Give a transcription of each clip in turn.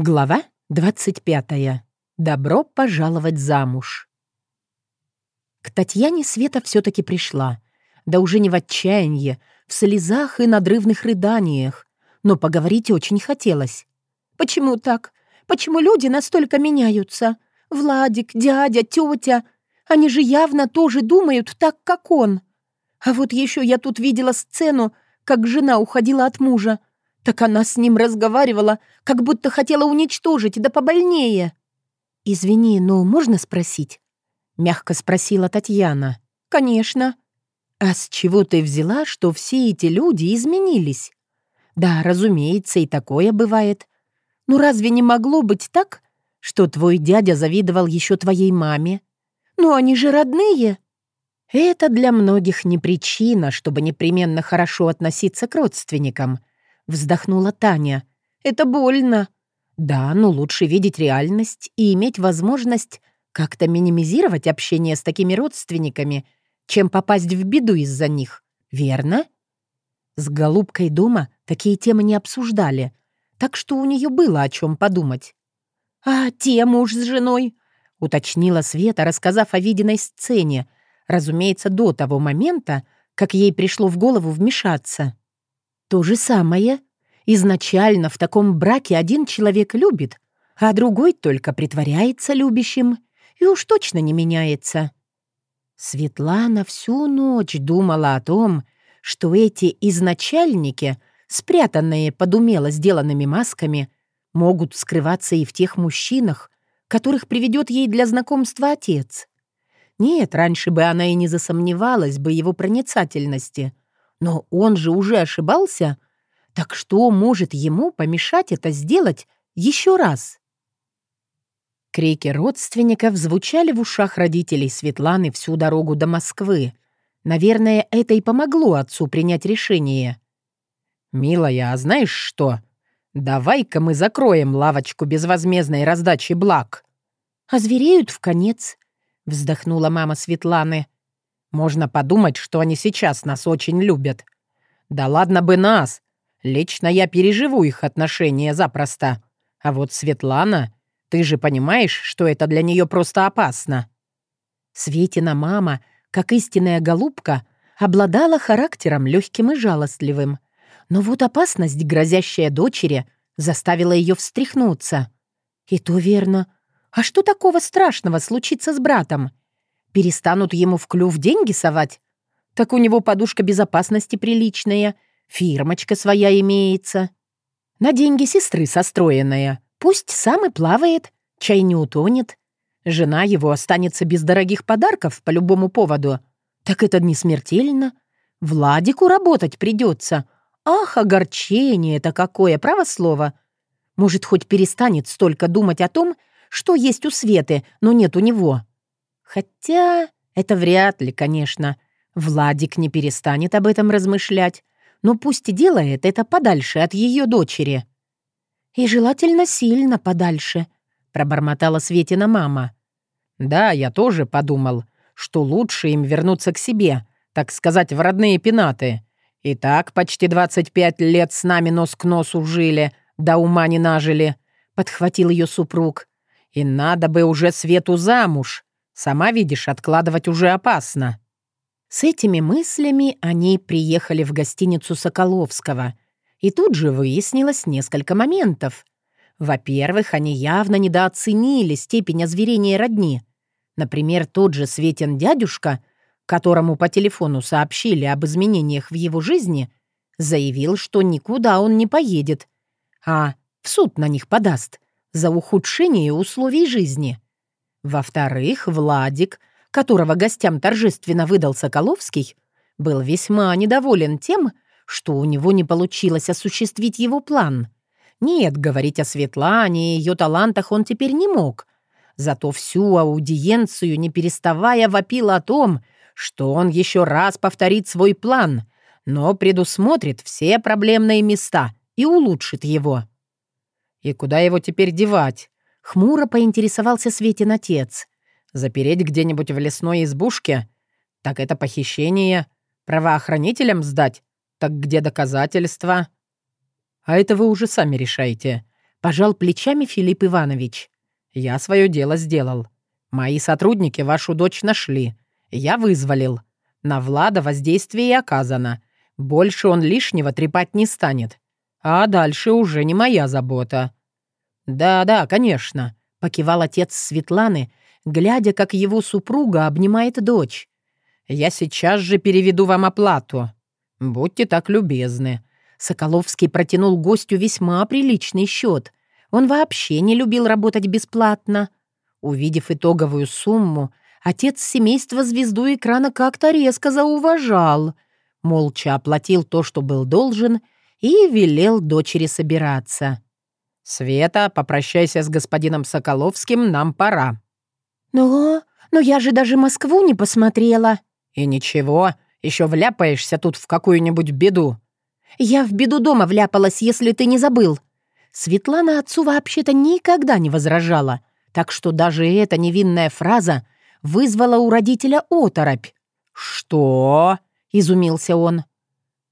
Глава 25. Добро пожаловать замуж. К Татьяне Света все-таки пришла. Да уже не в отчаянии, в слезах и надрывных рыданиях. Но поговорить очень хотелось. «Почему так? Почему люди настолько меняются? Владик, дядя, тетя. Они же явно тоже думают так, как он. А вот еще я тут видела сцену, как жена уходила от мужа. Так она с ним разговаривала, как будто хотела уничтожить, да побольнее. «Извини, но можно спросить?» — мягко спросила Татьяна. «Конечно». «А с чего ты взяла, что все эти люди изменились?» «Да, разумеется, и такое бывает. Но разве не могло быть так, что твой дядя завидовал еще твоей маме? Ну, они же родные!» Это для многих не причина, чтобы непременно хорошо относиться к родственникам вздохнула Таня. «Это больно». «Да, но лучше видеть реальность и иметь возможность как-то минимизировать общение с такими родственниками, чем попасть в беду из-за них, верно?» С голубкой дома такие темы не обсуждали, так что у нее было о чем подумать. «А те муж с женой?» — уточнила Света, рассказав о виденной сцене, разумеется, до того момента, как ей пришло в голову вмешаться. То же самое. Изначально в таком браке один человек любит, а другой только притворяется любящим и уж точно не меняется. Светлана всю ночь думала о том, что эти изначальники, спрятанные под умело сделанными масками, могут скрываться и в тех мужчинах, которых приведет ей для знакомства отец. Нет, раньше бы она и не засомневалась бы его проницательности — но он же уже ошибался. Так что может ему помешать это сделать еще раз? Крики родственников звучали в ушах родителей Светланы всю дорогу до Москвы. Наверное, это и помогло отцу принять решение. «Милая, а знаешь что? Давай-ка мы закроем лавочку безвозмездной раздачи благ». «Озвереют в конец», — вздохнула мама Светланы. Можно подумать, что они сейчас нас очень любят. Да ладно бы нас. Лично я переживу их отношения запросто. А вот Светлана, ты же понимаешь, что это для нее просто опасно. Светина мама, как истинная голубка, обладала характером легким и жалостливым. Но вот опасность, грозящая дочери, заставила ее встряхнуться. И то верно. А что такого страшного случится с братом? Перестанут ему в клюв деньги совать? Так у него подушка безопасности приличная, фирмочка своя имеется. На деньги сестры состроенная. Пусть сам и плавает, чай не утонет. Жена его останется без дорогих подарков по любому поводу. Так это не смертельно. Владику работать придется. Ах, огорчение-то какое, право слово. Может, хоть перестанет столько думать о том, что есть у Светы, но нет у него. Хотя это вряд ли, конечно. Владик не перестанет об этом размышлять, но пусть делает это подальше от ее дочери. «И желательно сильно подальше», — пробормотала Светина мама. «Да, я тоже подумал, что лучше им вернуться к себе, так сказать, в родные пенаты. И так почти 25 лет с нами нос к носу жили, да ума не нажили», — подхватил ее супруг. «И надо бы уже Свету замуж, Сама видишь, откладывать уже опасно». С этими мыслями они приехали в гостиницу Соколовского. И тут же выяснилось несколько моментов. Во-первых, они явно недооценили степень озверения родни. Например, тот же Светин дядюшка, которому по телефону сообщили об изменениях в его жизни, заявил, что никуда он не поедет, а в суд на них подаст за ухудшение условий жизни. Во-вторых, Владик, которого гостям торжественно выдал Соколовский, был весьма недоволен тем, что у него не получилось осуществить его план. Нет, говорить о Светлане и ее талантах он теперь не мог. Зато всю аудиенцию, не переставая, вопил о том, что он еще раз повторит свой план, но предусмотрит все проблемные места и улучшит его. И куда его теперь девать? Хмуро поинтересовался Светин отец. «Запереть где-нибудь в лесной избушке? Так это похищение. Правоохранителям сдать? Так где доказательства?» «А это вы уже сами решаете», — пожал плечами Филипп Иванович. «Я свое дело сделал. Мои сотрудники вашу дочь нашли. Я вызволил. На Влада воздействие оказано. Больше он лишнего трепать не станет. А дальше уже не моя забота». «Да-да, конечно», — покивал отец Светланы, глядя, как его супруга обнимает дочь. «Я сейчас же переведу вам оплату. Будьте так любезны». Соколовский протянул гостю весьма приличный счет. Он вообще не любил работать бесплатно. Увидев итоговую сумму, отец семейства звезду экрана как-то резко зауважал. Молча оплатил то, что был должен, и велел дочери собираться. «Света, попрощайся с господином Соколовским, нам пора». «Но... но я же даже Москву не посмотрела». «И ничего, еще вляпаешься тут в какую-нибудь беду». «Я в беду дома вляпалась, если ты не забыл». Светлана отцу вообще-то никогда не возражала, так что даже эта невинная фраза вызвала у родителя оторопь. «Что?» — изумился он.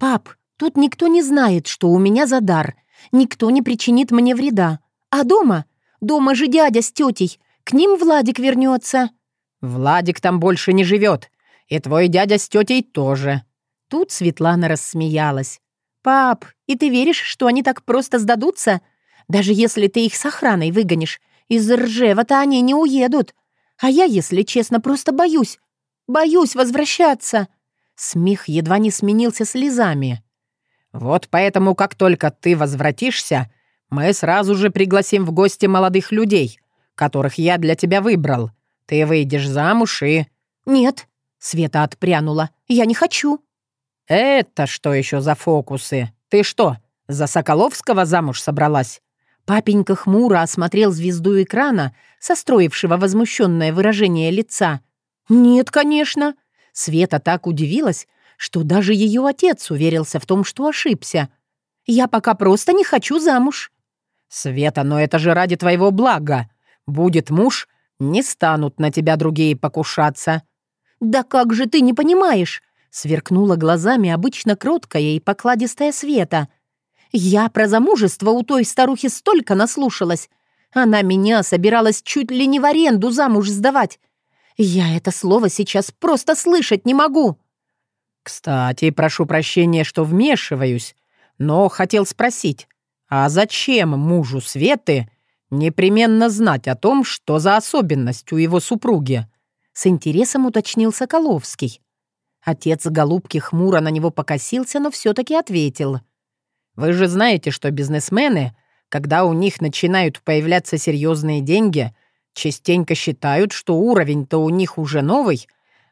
«Пап, тут никто не знает, что у меня за дар. Никто не причинит мне вреда. А дома? Дома же дядя с тетей. К ним Владик вернется. «Владик там больше не живет. И твой дядя с тетей тоже». Тут Светлана рассмеялась. «Пап, и ты веришь, что они так просто сдадутся? Даже если ты их с охраной выгонишь, из Ржева-то они не уедут. А я, если честно, просто боюсь. Боюсь возвращаться». Смех едва не сменился слезами. «Вот поэтому, как только ты возвратишься, мы сразу же пригласим в гости молодых людей, которых я для тебя выбрал. Ты выйдешь замуж и...» «Нет», — Света отпрянула, — «я не хочу». «Это что еще за фокусы? Ты что, за Соколовского замуж собралась?» Папенька хмуро осмотрел звезду экрана, состроившего возмущенное выражение лица. «Нет, конечно». Света так удивилась, что даже ее отец уверился в том, что ошибся. «Я пока просто не хочу замуж». «Света, но это же ради твоего блага. Будет муж, не станут на тебя другие покушаться». «Да как же ты не понимаешь? Сверкнула глазами обычно кроткая и покладистая Света. «Я про замужество у той старухи столько наслушалась. Она меня собиралась чуть ли не в аренду замуж сдавать. Я это слово сейчас просто слышать не могу». «Кстати, прошу прощения, что вмешиваюсь, но хотел спросить, а зачем мужу Светы непременно знать о том, что за особенность у его супруги?» С интересом уточнил Соколовский. Отец голубки хмуро на него покосился, но все-таки ответил. «Вы же знаете, что бизнесмены, когда у них начинают появляться серьезные деньги, частенько считают, что уровень-то у них уже новый,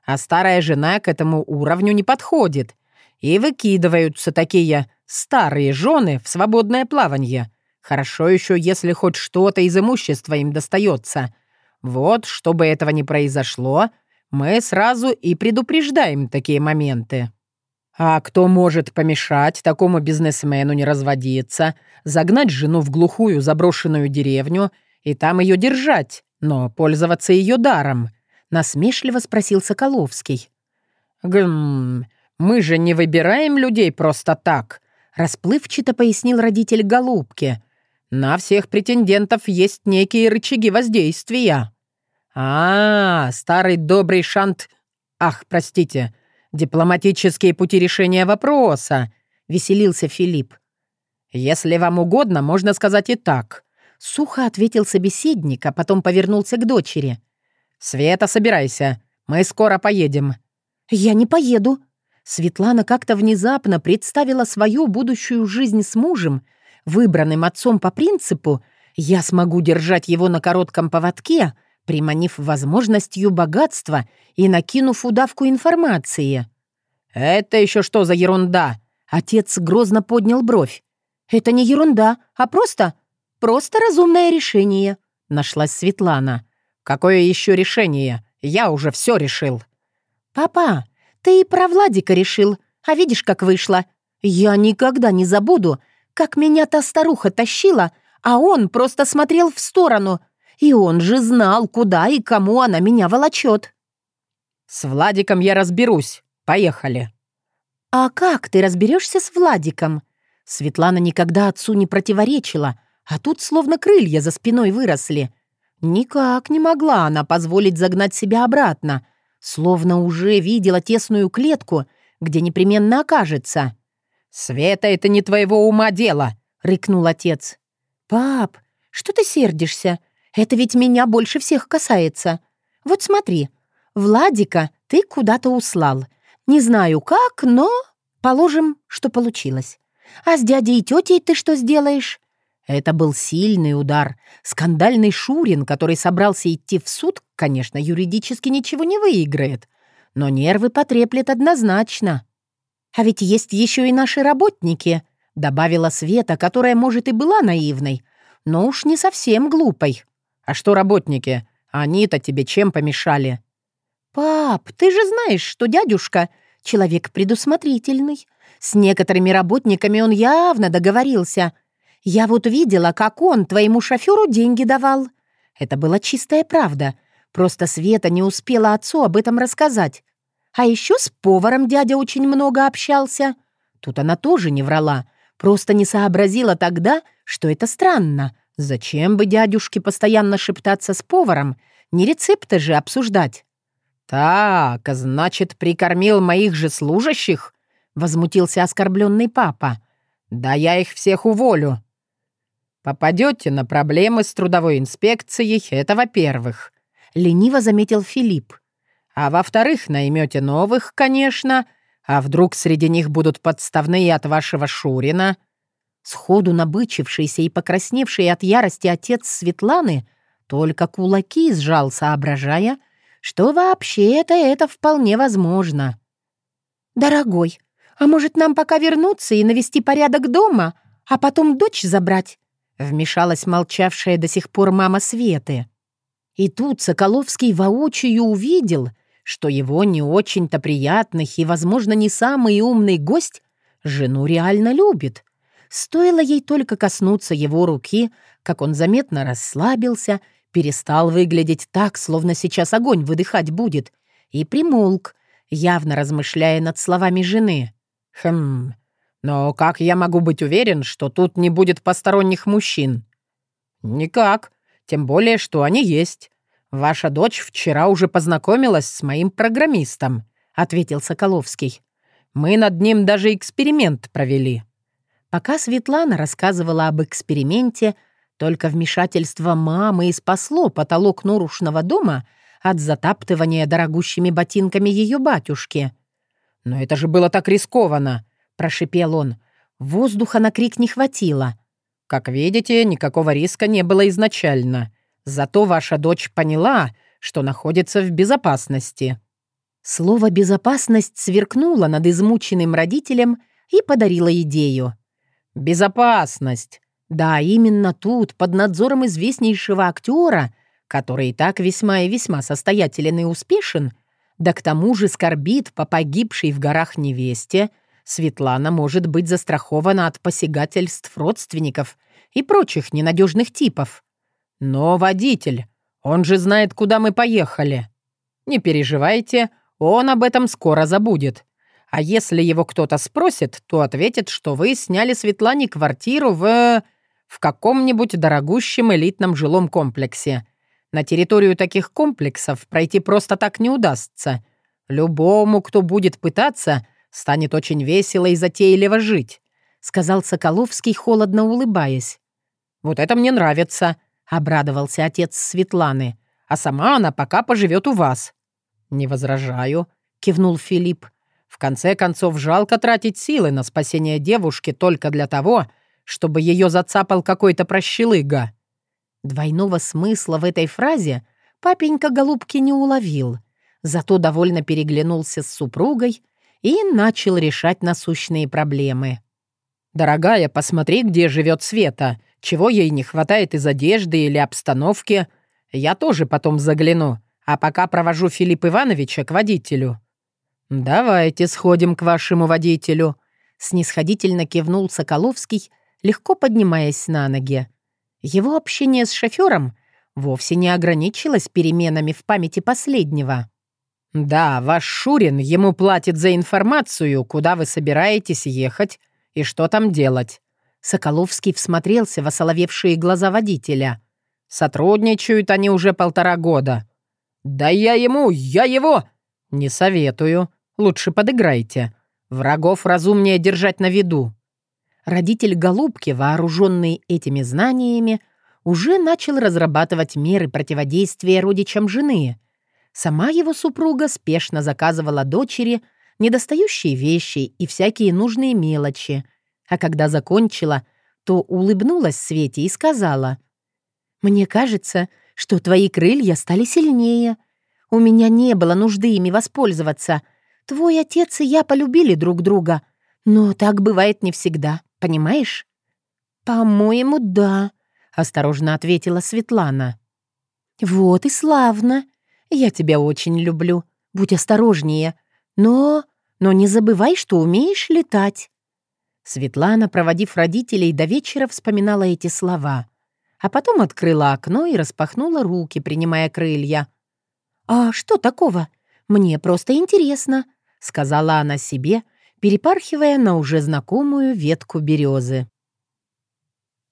а старая жена к этому уровню не подходит, и выкидываются такие старые жены в свободное плавание. Хорошо еще, если хоть что-то из имущества им достается. Вот, чтобы этого не произошло, — мы сразу и предупреждаем такие моменты. А кто может помешать такому бизнесмену не разводиться, загнать жену в глухую заброшенную деревню и там ее держать, но пользоваться ее даром?» — насмешливо спросил Соколовский. «Гм, мы же не выбираем людей просто так», — расплывчато пояснил родитель Голубки. «На всех претендентов есть некие рычаги воздействия». «А, старый добрый шант... Ах, простите, дипломатические пути решения вопроса», — веселился Филипп. «Если вам угодно, можно сказать и так», — сухо ответил собеседник, а потом повернулся к дочери. «Света, собирайся, мы скоро поедем». «Я не поеду». Светлана как-то внезапно представила свою будущую жизнь с мужем, выбранным отцом по принципу «я смогу держать его на коротком поводке», приманив возможностью богатства и накинув удавку информации. «Это еще что за ерунда?» Отец грозно поднял бровь. «Это не ерунда, а просто... просто разумное решение», — нашлась Светлана. «Какое еще решение? Я уже все решил». «Папа, ты и про Владика решил, а видишь, как вышло. Я никогда не забуду, как меня та старуха тащила, а он просто смотрел в сторону, и он же знал, куда и кому она меня волочет. «С Владиком я разберусь. Поехали». «А как ты разберешься с Владиком?» Светлана никогда отцу не противоречила, а тут словно крылья за спиной выросли. Никак не могла она позволить загнать себя обратно, словно уже видела тесную клетку, где непременно окажется. «Света, это не твоего ума дело!» — рыкнул отец. «Пап, что ты сердишься? Это ведь меня больше всех касается. Вот смотри, Владика ты куда-то услал. Не знаю как, но положим, что получилось. А с дядей и тетей ты что сделаешь? Это был сильный удар. Скандальный Шурин, который собрался идти в суд, конечно, юридически ничего не выиграет. Но нервы потреплет однозначно. А ведь есть еще и наши работники, добавила Света, которая, может, и была наивной, но уж не совсем глупой. А что работники? Они-то тебе чем помешали? «Пап, ты же знаешь, что дядюшка — человек предусмотрительный. С некоторыми работниками он явно договорился. Я вот видела, как он твоему шоферу деньги давал. Это была чистая правда. Просто Света не успела отцу об этом рассказать. А еще с поваром дядя очень много общался. Тут она тоже не врала, просто не сообразила тогда, что это странно. Зачем бы дядюшке постоянно шептаться с поваром? Не рецепты же обсуждать. «Так, значит, прикормил моих же служащих?» — возмутился оскорбленный папа. «Да я их всех уволю». «Попадете на проблемы с трудовой инспекцией, это во-первых», — лениво заметил Филипп. «А во-вторых, наймете новых, конечно, а вдруг среди них будут подставные от вашего Шурина?» Сходу набычившийся и покрасневший от ярости отец Светланы только кулаки сжал, соображая, что вообще-то это вполне возможно. «Дорогой, а может нам пока вернуться и навести порядок дома, а потом дочь забрать?» Вмешалась молчавшая до сих пор мама Светы. И тут Соколовский воочию увидел, что его не очень-то приятный и, возможно, не самый умный гость жену реально любит. Стоило ей только коснуться его руки, как он заметно расслабился перестал выглядеть так, словно сейчас огонь выдыхать будет, и примолк, явно размышляя над словами жены. «Хм, но как я могу быть уверен, что тут не будет посторонних мужчин?» «Никак, тем более, что они есть. Ваша дочь вчера уже познакомилась с моим программистом», — ответил Соколовский. «Мы над ним даже эксперимент провели». Пока Светлана рассказывала об эксперименте, — только вмешательство мамы и спасло потолок Норушного дома от затаптывания дорогущими ботинками ее батюшки. «Но это же было так рискованно!» — прошипел он. Воздуха на крик не хватило. «Как видите, никакого риска не было изначально. Зато ваша дочь поняла, что находится в безопасности». Слово «безопасность» сверкнуло над измученным родителем и подарило идею. «Безопасность!» Да, именно тут, под надзором известнейшего актера, который и так весьма и весьма состоятелен и успешен, да к тому же скорбит по погибшей в горах невесте, Светлана может быть застрахована от посягательств родственников и прочих ненадежных типов. Но водитель, он же знает, куда мы поехали. Не переживайте, он об этом скоро забудет. А если его кто-то спросит, то ответит, что вы сняли Светлане квартиру в в каком-нибудь дорогущем элитном жилом комплексе. На территорию таких комплексов пройти просто так не удастся. Любому, кто будет пытаться, станет очень весело и затейливо жить», — сказал Соколовский, холодно улыбаясь. «Вот это мне нравится», — обрадовался отец Светланы. «А сама она пока поживет у вас». «Не возражаю», — кивнул Филипп. «В конце концов, жалко тратить силы на спасение девушки только для того, чтобы ее зацапал какой-то прощелыга». Двойного смысла в этой фразе папенька голубки не уловил, зато довольно переглянулся с супругой и начал решать насущные проблемы. «Дорогая, посмотри, где живет Света. Чего ей не хватает из одежды или обстановки. Я тоже потом загляну, а пока провожу Филипп Ивановича к водителю». «Давайте сходим к вашему водителю», — снисходительно кивнул Соколовский, легко поднимаясь на ноги. Его общение с шофером вовсе не ограничилось переменами в памяти последнего. «Да, ваш Шурин ему платит за информацию, куда вы собираетесь ехать и что там делать. Соколовский всмотрелся в осоловевшие глаза водителя. «Сотрудничают они уже полтора года». «Да я ему, я его!» «Не советую. Лучше подыграйте. Врагов разумнее держать на виду». Родитель Голубки, вооруженный этими знаниями, уже начал разрабатывать меры противодействия родичам жены. Сама его супруга спешно заказывала дочери недостающие вещи и всякие нужные мелочи, а когда закончила, то улыбнулась Свете и сказала, «Мне кажется, что твои крылья стали сильнее. У меня не было нужды ими воспользоваться. Твой отец и я полюбили друг друга, но так бывает не всегда, понимаешь?» «По-моему, да», — осторожно ответила Светлана. «Вот и славно. Я тебя очень люблю. Будь осторожнее. Но... но не забывай, что умеешь летать». Светлана, проводив родителей до вечера, вспоминала эти слова, а потом открыла окно и распахнула руки, принимая крылья. «А что такого? Мне просто интересно», — сказала она себе, перепархивая на уже знакомую ветку березы.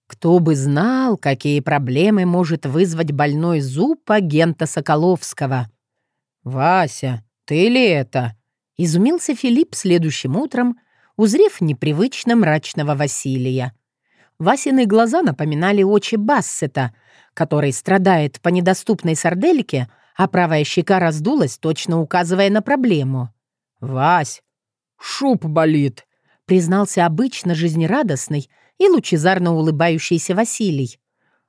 Кто бы знал, какие проблемы может вызвать больной зуб агента Соколовского. «Вася, ты ли это?» — изумился Филипп следующим утром, узрев непривычно мрачного Василия. Васины глаза напоминали очи Бассета, который страдает по недоступной сардельке, а правая щека раздулась, точно указывая на проблему. «Вась, шуб болит», — признался обычно жизнерадостный и лучезарно улыбающийся Василий.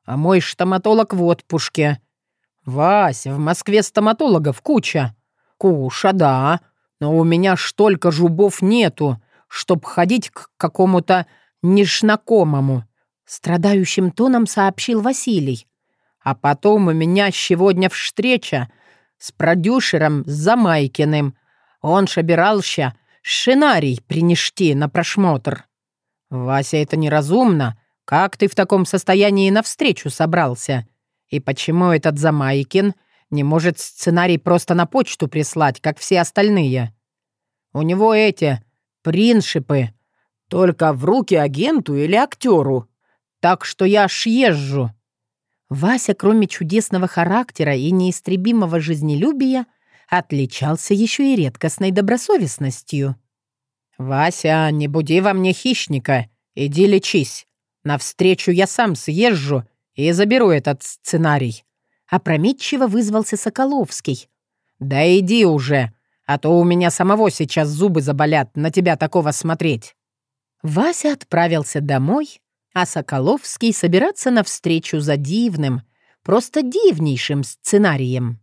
«А мой стоматолог в отпуске». «Вась, в Москве стоматологов куча». «Куша, да, но у меня ж только жубов нету, чтоб ходить к какому-то нешнакомому», страдающим тоном сообщил Василий. «А потом у меня сегодня встреча с продюсером Замайкиным. Он собирался сценарий принести на прошмотр». «Вася, это неразумно. Как ты в таком состоянии навстречу собрался? И почему этот Замайкин не может сценарий просто на почту прислать, как все остальные? У него эти приншипы только в руки агенту или актеру. Так что я аж езжу». Вася, кроме чудесного характера и неистребимого жизнелюбия, отличался еще и редкостной добросовестностью. «Вася, не буди во мне хищника. Иди лечись. Навстречу я сам съезжу и заберу этот сценарий». Опрометчиво вызвался Соколовский. «Да иди уже, а то у меня самого сейчас зубы заболят на тебя такого смотреть». Вася отправился домой, а Соколовский собираться навстречу за дивным, просто дивнейшим сценарием.